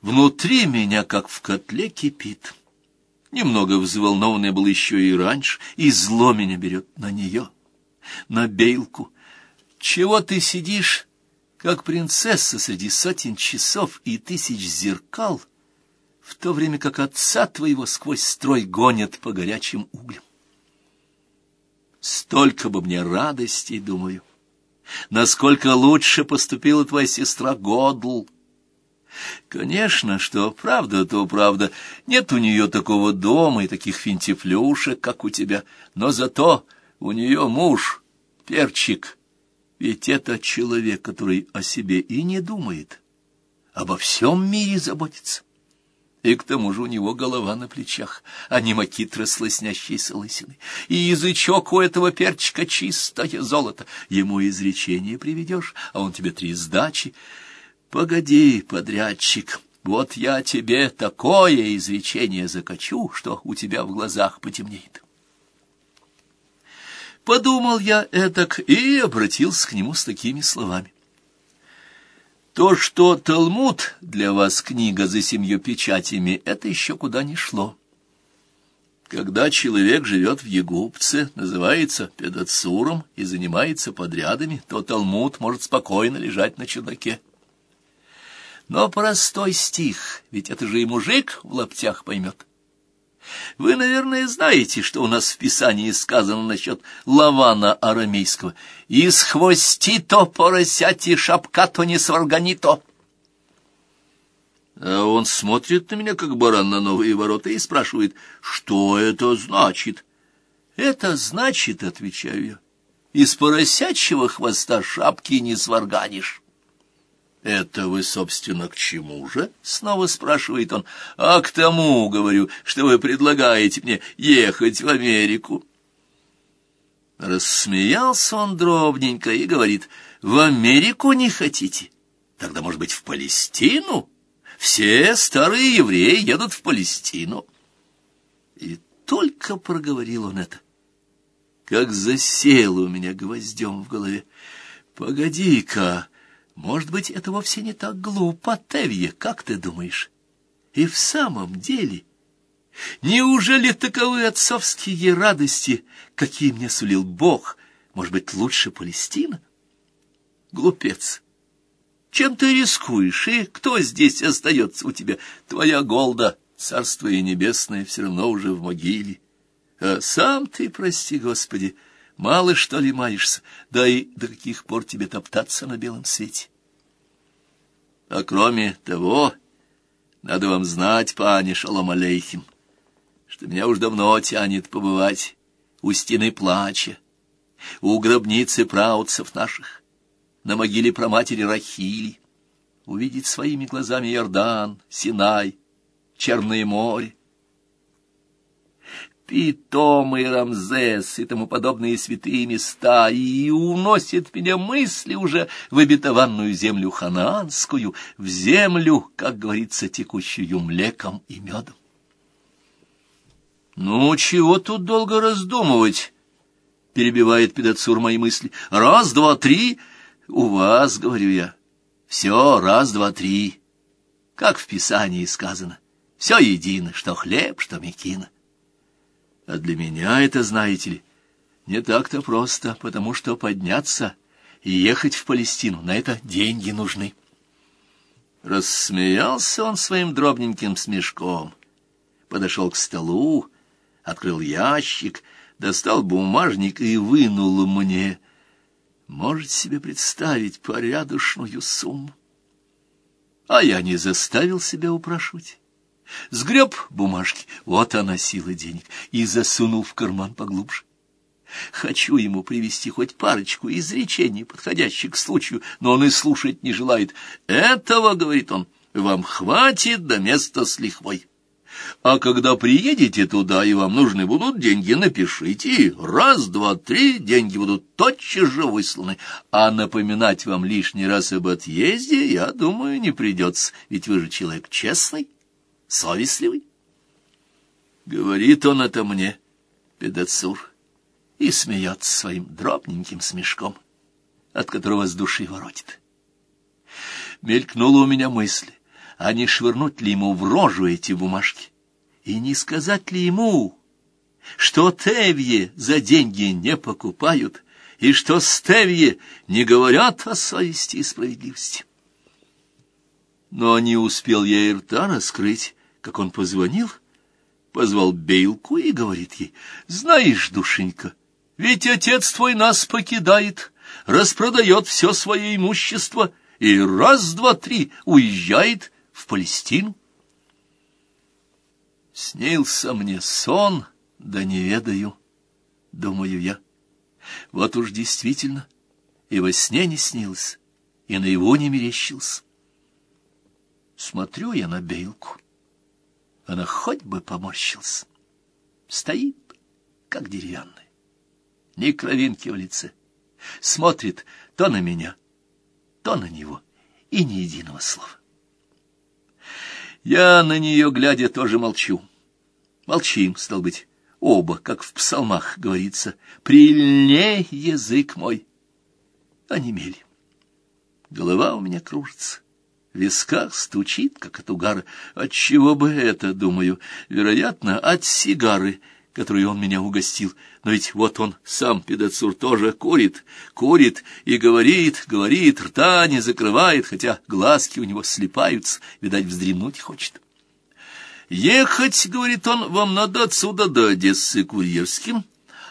Внутри меня, как в котле, кипит. Немного взволнованный был еще и раньше, и зло меня берет на нее, на Бейлку. Чего ты сидишь, как принцесса среди сотен часов и тысяч зеркал, в то время как отца твоего сквозь строй гонят по горячим углям? Столько бы мне радостей, думаю. Насколько лучше поступила твоя сестра Годл. Конечно, что правда, то правда. Нет у нее такого дома и таких финтифлюшек, как у тебя. Но зато у нее муж, перчик. Ведь это человек, который о себе и не думает, обо всем мире заботится. И к тому же у него голова на плечах, а не макитра с лоснящейся лысиной. И язычок у этого перчика чистое золото. Ему изречение приведешь, а он тебе три сдачи. Погоди, подрядчик, вот я тебе такое изречение закачу, что у тебя в глазах потемнеет. Подумал я этак и обратился к нему с такими словами. То, что Талмуд для вас книга за семью печатями, это еще куда ни шло. Когда человек живет в Егупце, называется педацуром и занимается подрядами, то Талмуд может спокойно лежать на чердаке. Но простой стих, ведь это же и мужик в лаптях поймет. Вы, наверное, знаете, что у нас в Писании сказано насчет лавана арамейского. «Из хвости то поросяти шапка то не сваргани то». А он смотрит на меня, как баран на новые ворота, и спрашивает, что это значит. «Это значит, — отвечаю я, — из поросячьего хвоста шапки не сварганишь». «Это вы, собственно, к чему же?» — снова спрашивает он. «А к тому, — говорю, — что вы предлагаете мне ехать в Америку». Рассмеялся он дробненько и говорит, «В Америку не хотите? Тогда, может быть, в Палестину? Все старые евреи едут в Палестину». И только проговорил он это, как засел у меня гвоздем в голове. «Погоди-ка!» Может быть, это вовсе не так глупо, Тевье, как ты думаешь? И в самом деле, неужели таковы отцовские радости, какие мне сулил Бог? Может быть, лучше Палестина? Глупец! Чем ты рискуешь, и кто здесь остается у тебя? Твоя голда, царство и небесное, все равно уже в могиле. А сам ты, прости Господи, — Мало что ли маешься, да и до каких пор тебе топтаться на белом свете? А кроме того, надо вам знать, пани Шалом Алейхим, что меня уж давно тянет побывать у стены плача, у гробницы праотцев наших, на могиле праматери Рахили, увидеть своими глазами Иордан, Синай, Черное море, Питом и Рамзес и тому подобные святые места, и уносит меня мысли уже в обетованную землю ханаанскую, в землю, как говорится, текущую млеком и медом. «Ну, чего тут долго раздумывать?» — перебивает Педацур мои мысли. «Раз, два, три. У вас, — говорю я, — все раз, два, три. Как в Писании сказано. Все едино, что хлеб, что мекина. А для меня это, знаете ли, не так-то просто, потому что подняться и ехать в Палестину, на это деньги нужны. Рассмеялся он своим дробненьким смешком, подошел к столу, открыл ящик, достал бумажник и вынул мне. Можете себе представить порядочную сумму? А я не заставил себя упрашивать. Сгреб бумажки, вот она сила денег, и засунул в карман поглубже. Хочу ему привести хоть парочку изречений, подходящих к случаю, но он и слушать не желает. Этого, — говорит он, — вам хватит до места с лихвой. А когда приедете туда, и вам нужны будут деньги, напишите. Раз, два, три, деньги будут тотчас же высланы. А напоминать вам лишний раз об отъезде, я думаю, не придется, ведь вы же человек честный совестливый. Говорит он это мне, педацур, и смеется своим дробненьким смешком, от которого с души воротит. Мелькнула у меня мысль, а не швырнуть ли ему в рожу эти бумажки? И не сказать ли ему, что Тевье за деньги не покупают, и что Стевье не говорят о совести и справедливости? Но не успел я и рта раскрыть, как он позвонил, позвал Бейлку и говорит ей, «Знаешь, душенька, ведь отец твой нас покидает, распродает все свое имущество и раз, два, три уезжает в Палестину». Снился мне сон, да не ведаю, думаю я. Вот уж действительно, и во сне не снилось, и на его не мерещился. Смотрю я на Бейлку. Она хоть бы поморщился. Стоит, как деревянная. Ни кровинки в лице. Смотрит то на меня, то на него, и ни единого слова. Я на нее, глядя, тоже молчу. Молчим, стал быть, оба, как в псалмах говорится, «Прильней язык мой!» Онемели. Голова у меня кружится висках стучит, как от угара. От чего бы это, думаю? Вероятно, от сигары, которую он меня угостил. Но ведь вот он сам, педацур, тоже курит, курит и говорит, говорит, рта не закрывает, хотя глазки у него слепаются, видать, вздремнуть хочет. «Ехать, — говорит он, — вам надо отсюда до Одессы курьерским»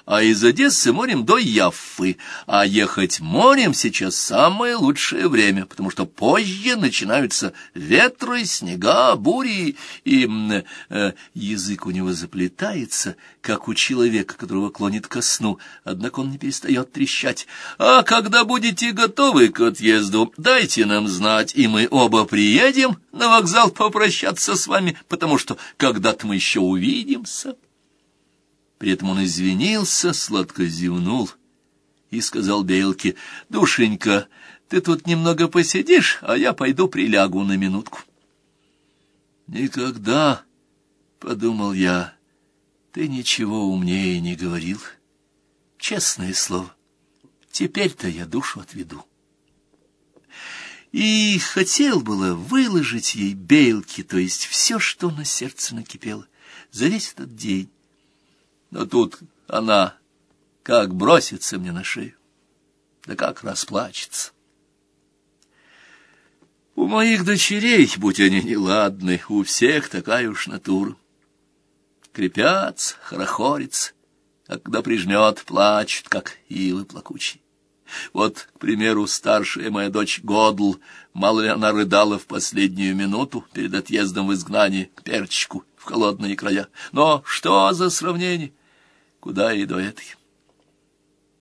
а из Одессы морем до Яффы, а ехать морем сейчас самое лучшее время, потому что позже начинаются ветры, снега, бури, и э, язык у него заплетается, как у человека, которого клонит ко сну, однако он не перестает трещать. А когда будете готовы к отъезду, дайте нам знать, и мы оба приедем на вокзал попрощаться с вами, потому что когда-то мы еще увидимся». При этом он извинился, сладко зевнул и сказал Белке, «Душенька, ты тут немного посидишь, а я пойду прилягу на минутку». «Никогда, — подумал я, — ты ничего умнее не говорил. Честное слово, теперь-то я душу отведу». И хотел было выложить ей Бейлке, то есть все, что на сердце накипело, за весь этот день но тут она как бросится мне на шею, да как расплачется. У моих дочерей, будь они неладны, у всех такая уж натура. Крепятся, хорохорятся, а когда прижмет, плачут, как ивы плакучие. Вот, к примеру, старшая моя дочь Годл, мало ли она рыдала в последнюю минуту перед отъездом в изгнание к перчику в холодные края. Но что за сравнение? Куда и до этой?